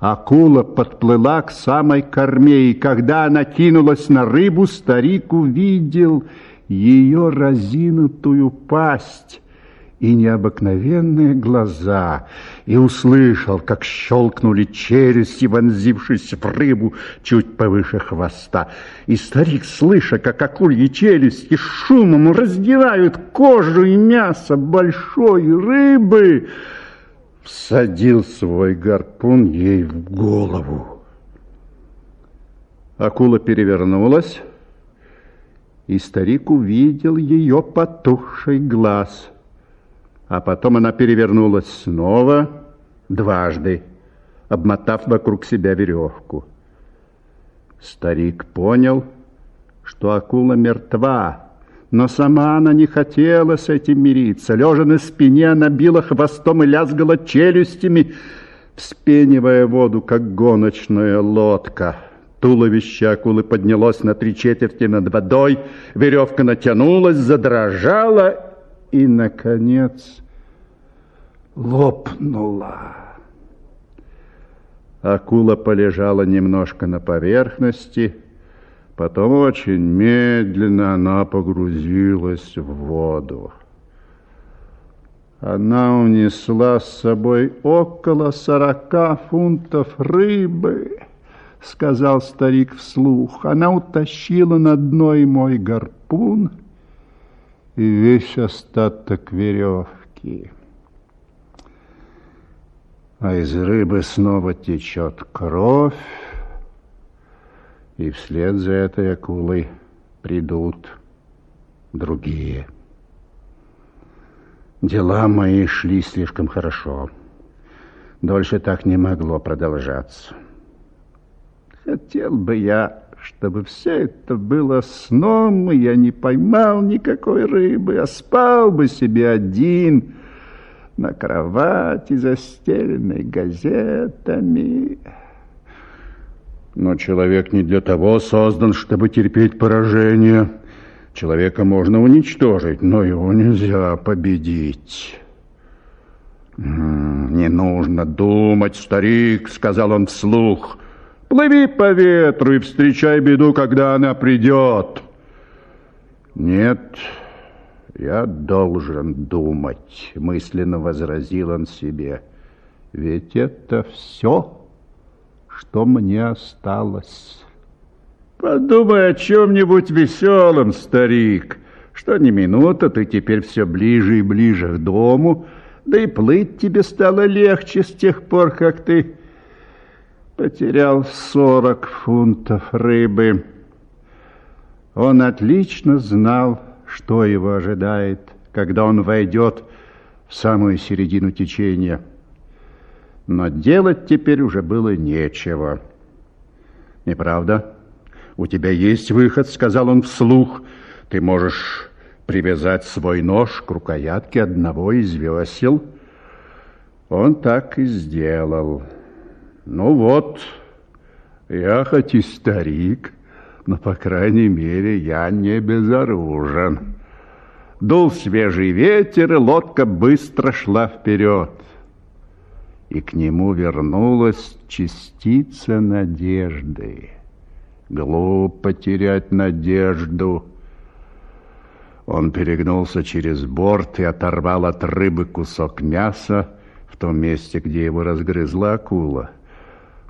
Акула подплыла к самой корме, и когда она кинулась на рыбу, старик увидел ее разинутую пасть и необыкновенные глаза, и услышал, как щелкнули челюсти, вонзившись в рыбу чуть повыше хвоста. И старик, слыша, как акульи челюсти шумом раздирают кожу и мясо большой рыбы, всадил свой гарпун ей в голову. Акула перевернулась, и старик увидел ее потухший глаз. А потом она перевернулась снова дважды, обмотав вокруг себя веревку. Старик понял, что акула мертва, но сама она не хотела с этим мириться. Лежа на спине, она била хвостом и лязгала челюстями, вспенивая воду, как гоночная лодка. Туловище акулы поднялось на три четверти над водой, веревка натянулась, задрожала и, наконец, лопнула. Акула полежала немножко на поверхности, потом очень медленно она погрузилась в воду. Она унесла с собой около сорока фунтов рыбы — сказал старик вслух. Она утащила на дно и мой гарпун, и весь остаток веревки. А из рыбы снова течет кровь, и вслед за этой акулой придут другие. Дела мои шли слишком хорошо. Дольше так не могло продолжаться. Хотел бы я, чтобы все это было сном, и я не поймал никакой рыбы, а спал бы себе один на кровати, застеленной газетами. Но человек не для того создан, чтобы терпеть поражение. Человека можно уничтожить, но его нельзя победить. «Не нужно думать, старик», — сказал он вслух, — Плыви по ветру и встречай беду, когда она придет. Нет, я должен думать, мысленно возразил он себе. Ведь это все, что мне осталось. Подумай о чем-нибудь веселом, старик, что ни минута ты теперь все ближе и ближе к дому, да и плыть тебе стало легче с тех пор, как ты потерял сорок фунтов рыбы. Он отлично знал, что его ожидает, когда он войдет в самую середину течения. Но делать теперь уже было нечего. Неправда? У тебя есть выход, сказал он вслух. Ты можешь привязать свой нож к рукоятке одного из весел. Он так и сделал. Ну вот, я хоть и старик, но, по крайней мере, я не безоружен. Дул свежий ветер, и лодка быстро шла вперед. И к нему вернулась частица надежды. Глупо терять надежду. Он перегнулся через борт и оторвал от рыбы кусок мяса в том месте, где его разгрызла акула.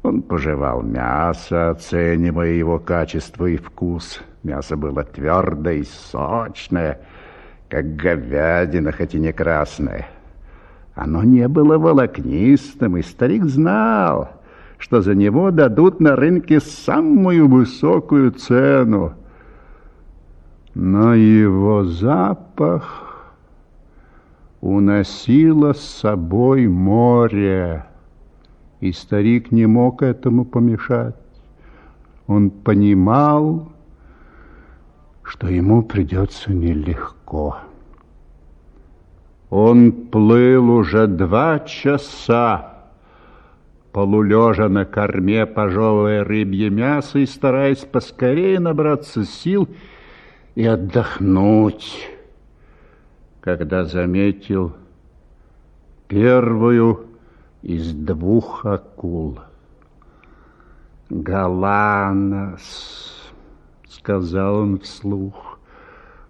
Он пожевал мясо, оценивая его качество и вкус. Мясо было твердое и сочное, как говядина, хоть и не красная. Оно не было волокнистым, и старик знал, что за него дадут на рынке самую высокую цену. Но его запах уносило с собой море и старик не мог этому помешать. Он понимал, что ему придется нелегко. Он плыл уже два часа, полулежа на корме, пожевывая рыбье мясо и стараясь поскорее набраться сил и отдохнуть, когда заметил первую из двух акул. Галанос, сказал он вслух.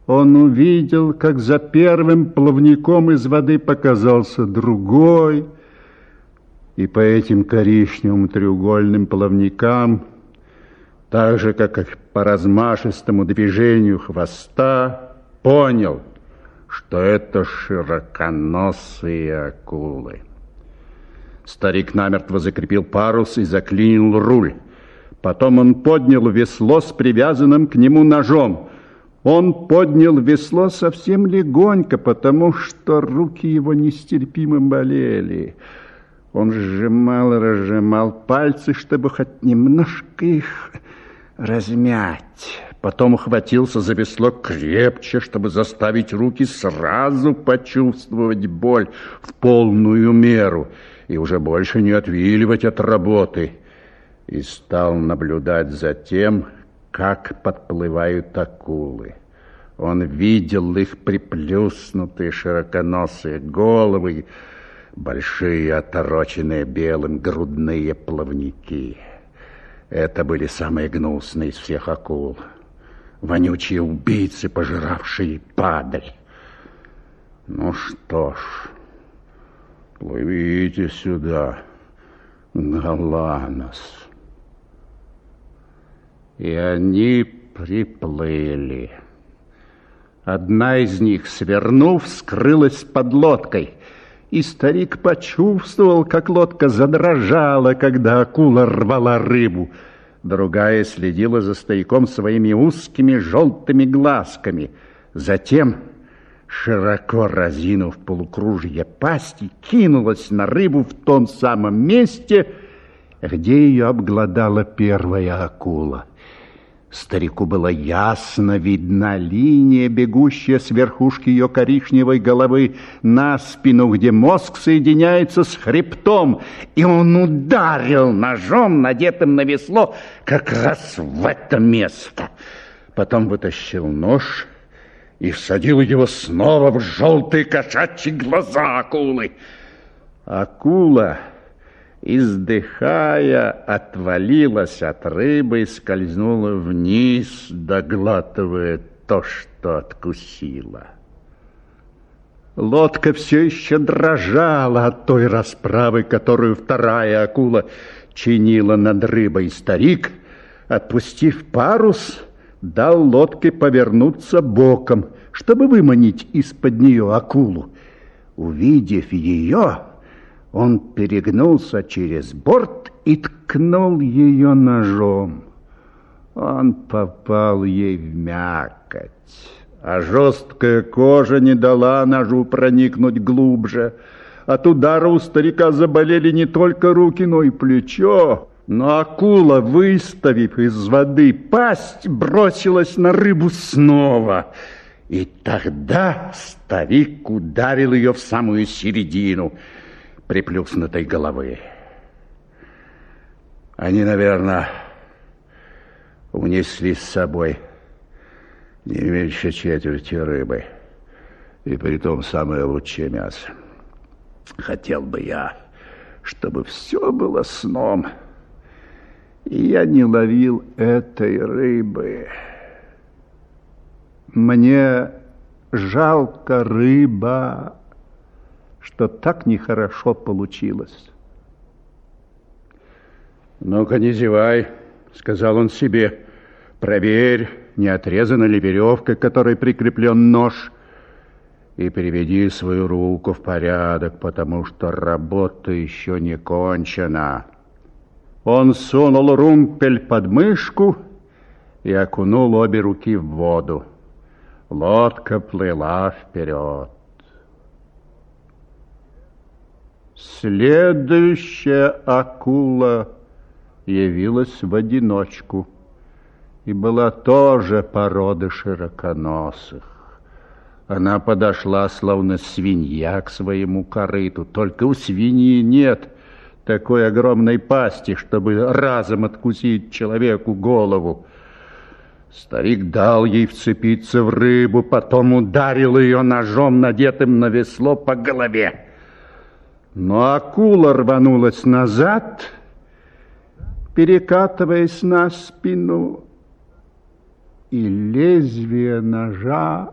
Он увидел, как за первым плавником из воды показался другой, и по этим коричневым треугольным плавникам, так же, как и по размашистому движению хвоста, понял, что это широконосые акулы. Старик намертво закрепил парус и заклинил руль. Потом он поднял весло с привязанным к нему ножом. Он поднял весло совсем легонько, потому что руки его нестерпимо болели. Он сжимал и разжимал пальцы, чтобы хоть немножко их размять. Потом ухватился за весло крепче, чтобы заставить руки сразу почувствовать боль в полную меру и уже больше не отвиливать от работы. И стал наблюдать за тем, как подплывают акулы. Он видел их приплюснутые широконосые головы, большие отороченные белым грудные плавники. Это были самые гнусные из всех акул. Вонючие убийцы, пожиравшие падаль. Ну что ж, плывите сюда, Галанос. И они приплыли. Одна из них, свернув, скрылась под лодкой. И старик почувствовал, как лодка задрожала, когда акула рвала рыбу. Другая следила за стояком своими узкими желтыми глазками. Затем, широко разинув полукружье пасти, кинулась на рыбу в том самом месте, где ее обглодала первая акула. Старику было ясно видна линия, бегущая с верхушки ее коричневой головы на спину, где мозг соединяется с хребтом, и он ударил ножом, надетым на весло, как раз в это место. Потом вытащил нож и всадил его снова в желтые кошачьи глаза акулы. Акула издыхая, отвалилась от рыбы и скользнула вниз, доглатывая то, что откусила. Лодка все еще дрожала от той расправы, которую вторая акула чинила над рыбой. Старик, отпустив парус, дал лодке повернуться боком, чтобы выманить из-под нее акулу. Увидев ее, он перегнулся через борт и ткнул ее ножом. Он попал ей в мякоть, а жесткая кожа не дала ножу проникнуть глубже. От удара у старика заболели не только руки, но и плечо. Но акула, выставив из воды пасть, бросилась на рыбу снова. И тогда старик ударил ее в самую середину — приплюснутой головы. Они, наверное, унесли с собой не меньше четверти рыбы, и при том самое лучшее мясо. Хотел бы я, чтобы все было сном, и я не ловил этой рыбы. Мне жалко рыба, что так нехорошо получилось. «Ну-ка, не зевай», — сказал он себе. «Проверь, не отрезана ли веревка, которой прикреплен нож, и приведи свою руку в порядок, потому что работа еще не кончена». Он сунул румпель под мышку и окунул обе руки в воду. Лодка плыла вперед. Следующая акула явилась в одиночку и была тоже породы широконосых. Она подошла, словно свинья, к своему корыту. Только у свиньи нет такой огромной пасти, чтобы разом откусить человеку голову. Старик дал ей вцепиться в рыбу, потом ударил ее ножом, надетым на весло, по голове. Но акула рванулась назад, перекатываясь на спину, и лезвие ножа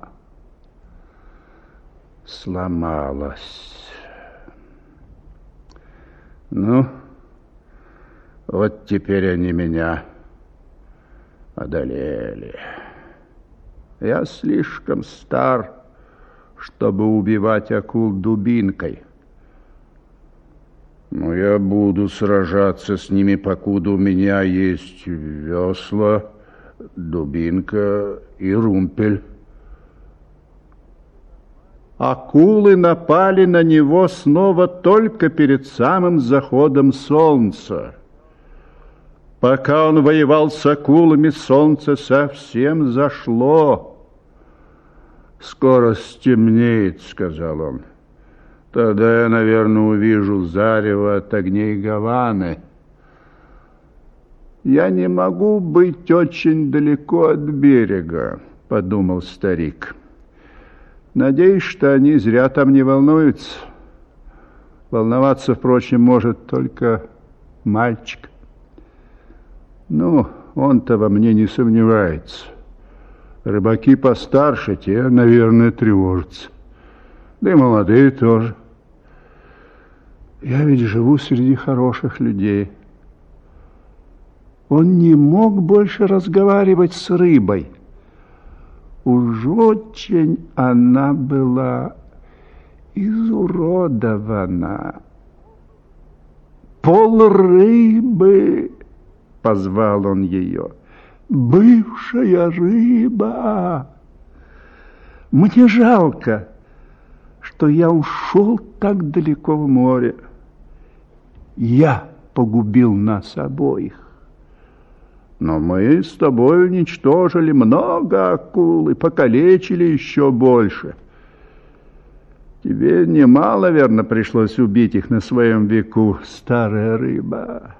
сломалось. Ну, вот теперь они меня одолели. Я слишком стар, чтобы убивать акул дубинкой. Но я буду сражаться с ними, покуда у меня есть весла, дубинка и румпель. Акулы напали на него снова только перед самым заходом солнца. Пока он воевал с акулами, солнце совсем зашло. «Скоро стемнеет», — сказал он. «Тогда я, наверное, увижу зарево от огней Гаваны». «Я не могу быть очень далеко от берега», — подумал старик. «Надеюсь, что они зря там не волнуются. Волноваться, впрочем, может только мальчик». Ну, он-то во мне не сомневается. Рыбаки постарше, те, наверное, тревожатся. Да и молодые тоже. Я ведь живу среди хороших людей. Он не мог больше разговаривать с рыбой. Уж очень она была изуродована. Пол рыбы позвал он ее. «Бывшая рыба! Мне жалко, что я ушел так далеко в море. Я погубил нас обоих. Но мы с тобой уничтожили много акул и покалечили еще больше. Тебе немало, верно, пришлось убить их на своем веку, старая рыба».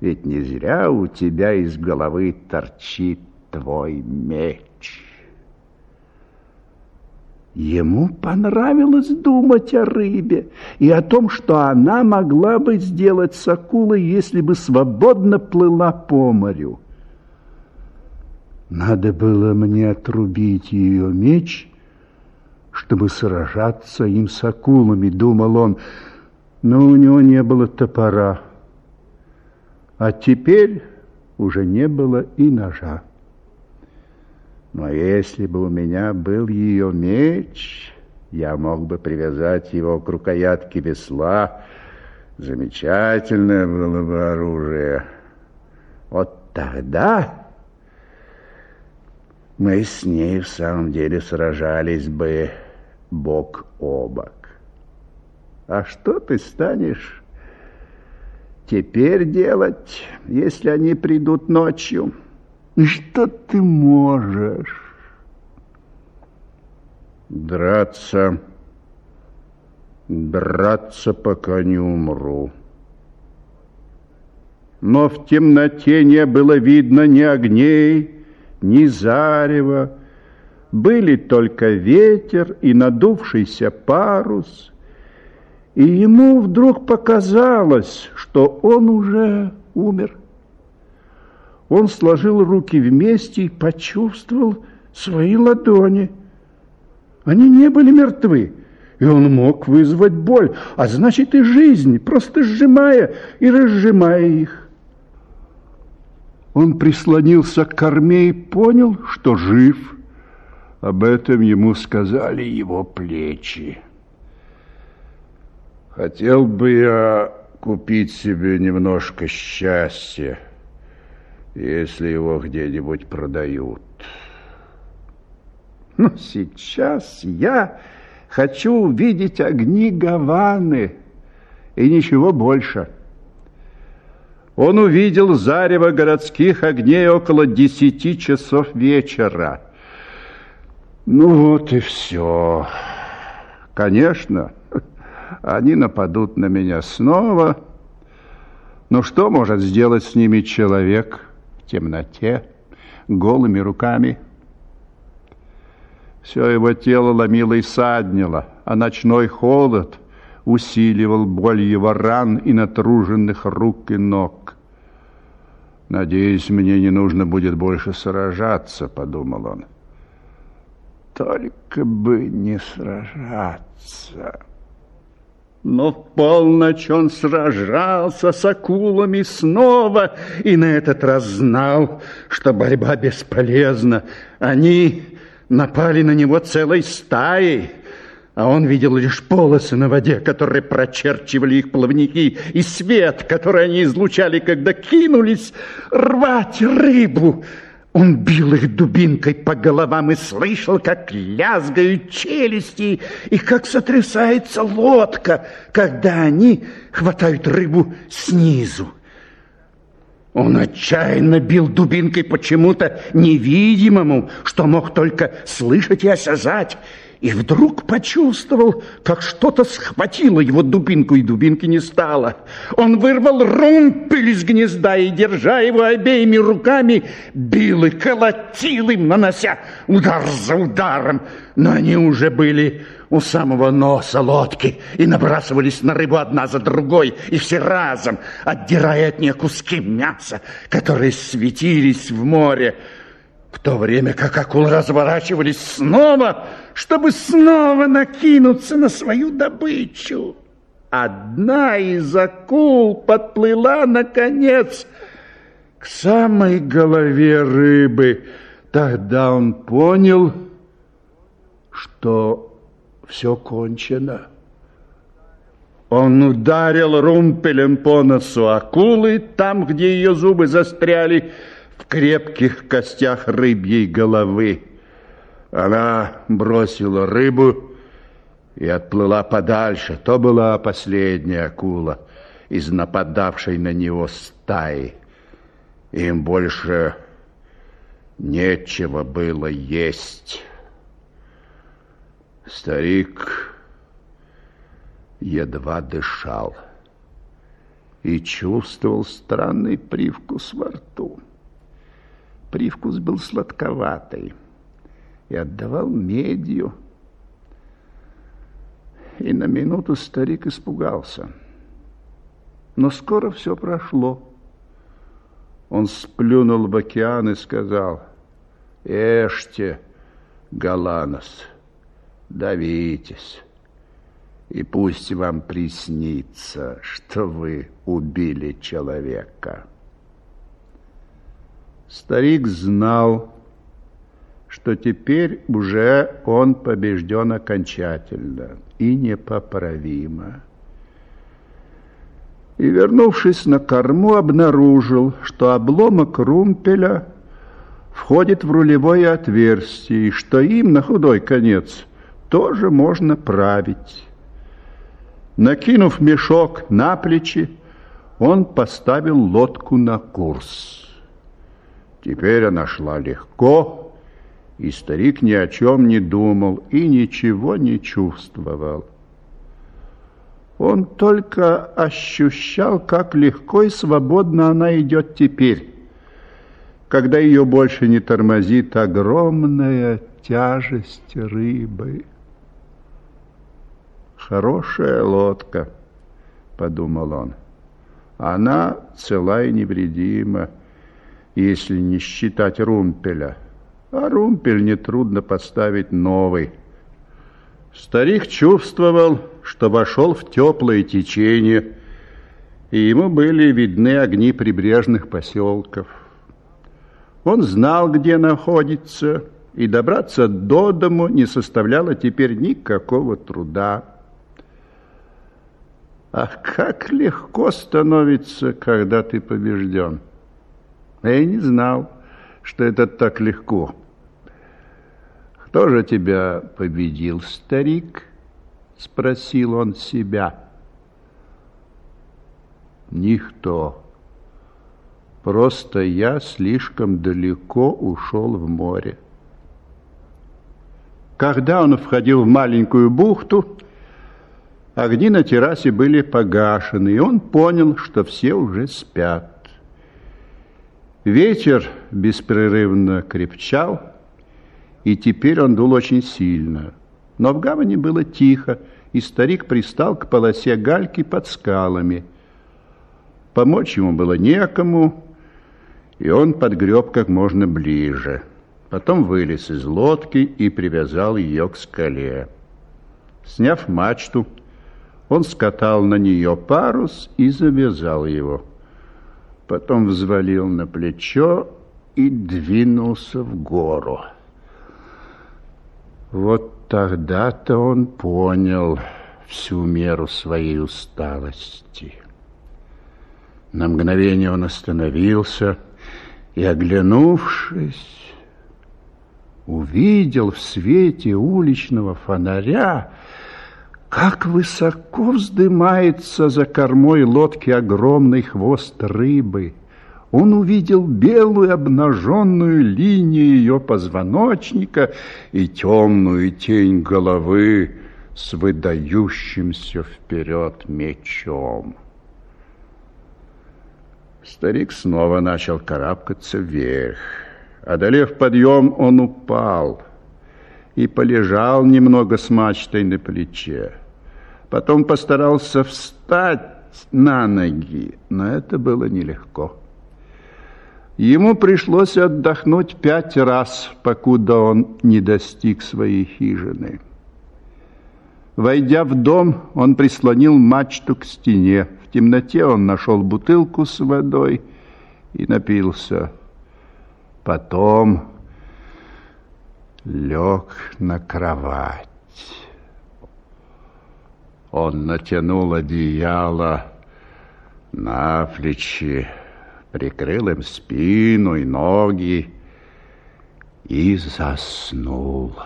Ведь не зря у тебя из головы торчит твой меч. Ему понравилось думать о рыбе и о том, что она могла бы сделать с акулой, если бы свободно плыла по морю. Надо было мне отрубить ее меч, чтобы сражаться им с акулами, думал он, но у него не было топора. А теперь уже не было и ножа. Но если бы у меня был ее меч, я мог бы привязать его к рукоятке весла. Замечательное было бы оружие. Вот тогда мы с ней в самом деле сражались бы бок о бок. А что ты станешь теперь делать, если они придут ночью? Что ты можешь? Драться, драться, пока не умру. Но в темноте не было видно ни огней, ни зарева. Были только ветер и надувшийся парус — и ему вдруг показалось, что он уже умер. Он сложил руки вместе и почувствовал свои ладони. Они не были мертвы, и он мог вызвать боль, а значит и жизнь, просто сжимая и разжимая их. Он прислонился к корме и понял, что жив. Об этом ему сказали его плечи. Хотел бы я купить себе немножко счастья, если его где-нибудь продают. Но сейчас я хочу увидеть огни Гаваны и ничего больше. Он увидел зарево городских огней около десяти часов вечера. Ну вот и все. Конечно, они нападут на меня снова. Но что может сделать с ними человек в темноте, голыми руками? Все его тело ломило и саднило, а ночной холод усиливал боль его ран и натруженных рук и ног. Надеюсь, мне не нужно будет больше сражаться, подумал он. Только бы не сражаться. Но в полночь он сражался с акулами снова и на этот раз знал, что борьба бесполезна. Они напали на него целой стаей, а он видел лишь полосы на воде, которые прочерчивали их плавники, и свет, который они излучали, когда кинулись рвать рыбу. Он бил их дубинкой по головам и слышал, как лязгают челюсти и как сотрясается лодка, когда они хватают рыбу снизу. Он отчаянно бил дубинкой почему-то невидимому, что мог только слышать и осязать, и вдруг почувствовал, как что-то схватило его дубинку, и дубинки не стало. Он вырвал румпель из гнезда и, держа его обеими руками, бил и колотил им, нанося удар за ударом. Но они уже были у самого носа лодки и набрасывались на рыбу одна за другой, и все разом, отдирая от нее куски мяса, которые светились в море в то время как акулы разворачивались снова, чтобы снова накинуться на свою добычу. Одна из акул подплыла, наконец, к самой голове рыбы. Тогда он понял, что все кончено. Он ударил румпелем по носу акулы, там, где ее зубы застряли, крепких костях рыбьей головы. Она бросила рыбу и отплыла подальше. То была последняя акула из нападавшей на него стаи. Им больше нечего было есть. Старик едва дышал и чувствовал странный привкус во рту. Привкус был сладковатый и отдавал медью. И на минуту старик испугался. Но скоро все прошло. Он сплюнул в океан и сказал, «Ешьте, Галанос, давитесь, и пусть вам приснится, что вы убили человека». Старик знал, что теперь уже он побежден окончательно и непоправимо. И, вернувшись на корму, обнаружил, что обломок румпеля входит в рулевое отверстие, и что им на худой конец тоже можно править. Накинув мешок на плечи, он поставил лодку на курс. Теперь она шла легко, и старик ни о чем не думал и ничего не чувствовал. Он только ощущал, как легко и свободно она идет теперь, когда ее больше не тормозит огромная тяжесть рыбы. «Хорошая лодка», — подумал он. «Она цела и невредима» если не считать румпеля. А румпель нетрудно подставить новый. Старик чувствовал, что вошел в теплое течение, и ему были видны огни прибрежных поселков. Он знал, где находится, и добраться до дому не составляло теперь никакого труда. Ах, как легко становится, когда ты побежден! А я не знал, что это так легко. Кто же тебя победил, старик? Спросил он себя. Никто. Просто я слишком далеко ушел в море. Когда он входил в маленькую бухту, огни на террасе были погашены, и он понял, что все уже спят. Ветер беспрерывно крепчал, и теперь он дул очень сильно. Но в гавани было тихо, и старик пристал к полосе гальки под скалами. Помочь ему было некому, и он подгреб как можно ближе. Потом вылез из лодки и привязал ее к скале. Сняв мачту, он скатал на нее парус и завязал его. Потом взвалил на плечо и двинулся в гору. Вот тогда-то он понял всю меру своей усталости. На мгновение он остановился и, оглянувшись, увидел в свете уличного фонаря, как высоко вздымается за кормой лодки огромный хвост рыбы. Он увидел белую обнаженную линию ее позвоночника и темную тень головы с выдающимся вперед мечом. Старик снова начал карабкаться вверх. Одолев подъем, он упал и полежал немного с мачтой на плече. Потом постарался встать на ноги, но это было нелегко. Ему пришлось отдохнуть пять раз, покуда он не достиг своей хижины. Войдя в дом, он прислонил мачту к стене. В темноте он нашел бутылку с водой и напился. Потом лег на кровать. Он натянул одеяло на плечи, прикрыл им спину и ноги и заснул,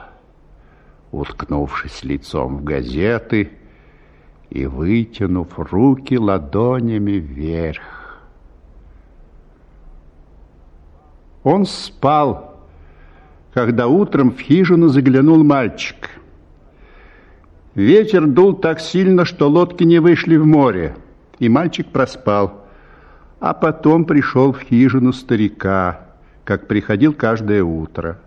уткнувшись лицом в газеты и вытянув руки ладонями вверх. Он спал, когда утром в хижину заглянул мальчик. Ветер дул так сильно, что лодки не вышли в море, и мальчик проспал. А потом пришел в хижину старика, как приходил каждое утро.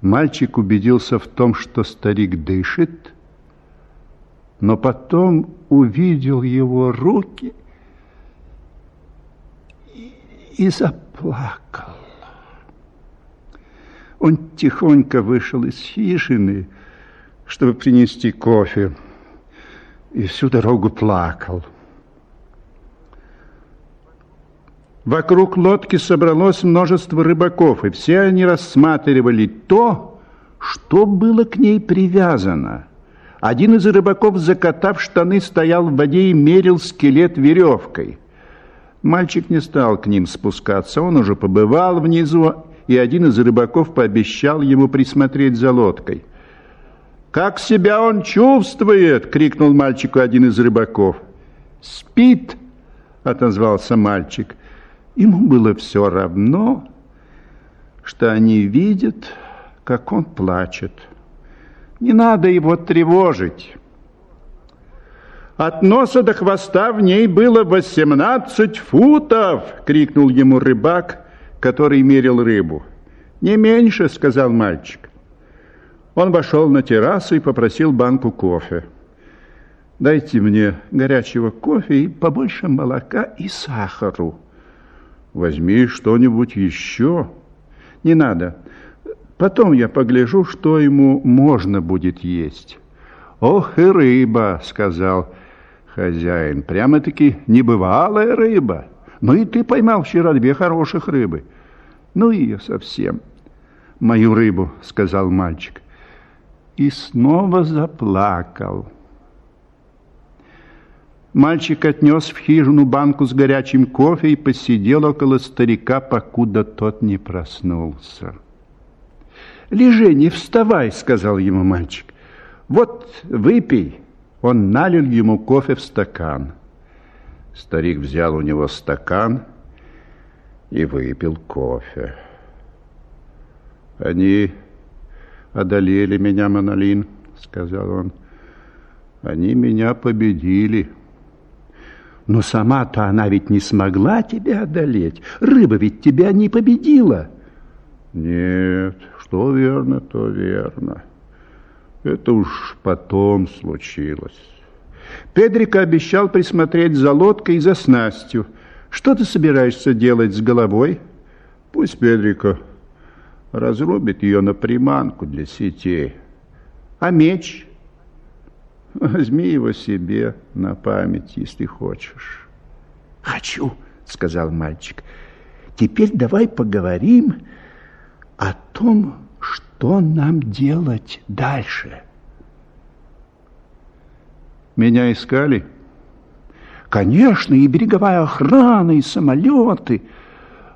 Мальчик убедился в том, что старик дышит, но потом увидел его руки и, и заплакал. Он тихонько вышел из хижины, чтобы принести кофе, и всю дорогу плакал. Вокруг лодки собралось множество рыбаков, и все они рассматривали то, что было к ней привязано. Один из рыбаков, закатав штаны, стоял в воде и мерил скелет веревкой. Мальчик не стал к ним спускаться, он уже побывал внизу и один из рыбаков пообещал ему присмотреть за лодкой. «Как себя он чувствует?» — крикнул мальчику один из рыбаков. «Спит!» — отозвался мальчик. Ему было все равно, что они видят, как он плачет. Не надо его тревожить. От носа до хвоста в ней было восемнадцать футов, крикнул ему рыбак, который мерил рыбу. «Не меньше», — сказал мальчик. Он вошел на террасу и попросил банку кофе. «Дайте мне горячего кофе и побольше молока и сахару». «Возьми что-нибудь еще». «Не надо. Потом я погляжу, что ему можно будет есть». «Ох и рыба», — сказал хозяин. «Прямо-таки небывалая рыба». Ну и ты поймал вчера две хороших рыбы. Ну ее совсем. Мою рыбу, сказал мальчик. И снова заплакал. Мальчик отнес в хижину банку с горячим кофе и посидел около старика, покуда тот не проснулся. «Лежи, не вставай», — сказал ему мальчик. «Вот, выпей». Он налил ему кофе в стакан. Старик взял у него стакан и выпил кофе. «Они одолели меня, Монолин», — сказал он. «Они меня победили». «Но сама-то она ведь не смогла тебя одолеть. Рыба ведь тебя не победила». «Нет, что верно, то верно. Это уж потом случилось». Педрика обещал присмотреть за лодкой и за снастью. Что ты собираешься делать с головой? Пусть Педрико разрубит ее на приманку для сетей. А меч? Возьми его себе на память, если хочешь. Хочу, сказал мальчик. Теперь давай поговорим о том, что нам делать дальше. Меня искали? Конечно, и береговая охрана, и самолеты.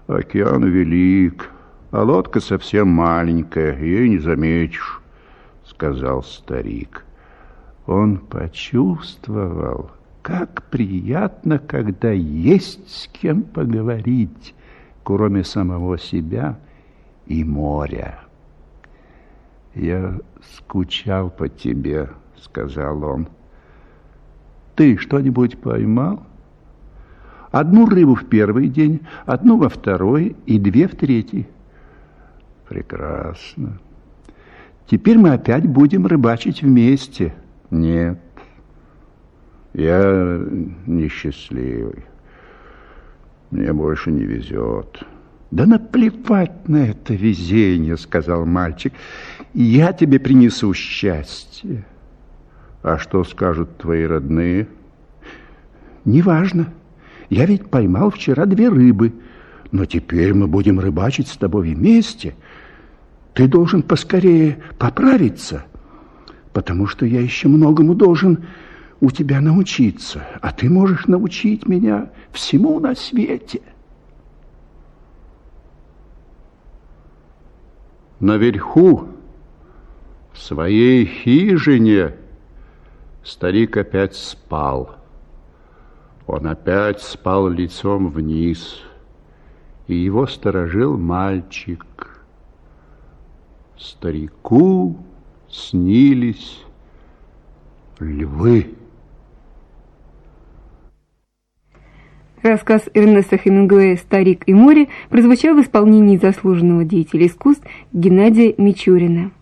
Океан велик, а лодка совсем маленькая, ее не заметишь, сказал старик. Он почувствовал, как приятно, когда есть с кем поговорить, кроме самого себя и моря. «Я скучал по тебе», — сказал он. «Ты что-нибудь поймал?» «Одну рыбу в первый день, одну во второй и две в третий». «Прекрасно. Теперь мы опять будем рыбачить вместе». «Нет, я несчастливый. Мне больше не везет». «Да наплевать на это везение», — сказал мальчик. «Я тебе принесу счастье». «А что скажут твои родные?» «Неважно. Я ведь поймал вчера две рыбы, но теперь мы будем рыбачить с тобой вместе. Ты должен поскорее поправиться, потому что я еще многому должен у тебя научиться, а ты можешь научить меня всему на свете». наверху, в своей хижине, старик опять спал. Он опять спал лицом вниз, и его сторожил мальчик. Старику снились львы. Рассказ Эрнеста Хемингуэя «Старик и море» прозвучал в исполнении заслуженного деятеля искусств Геннадия Мичурина.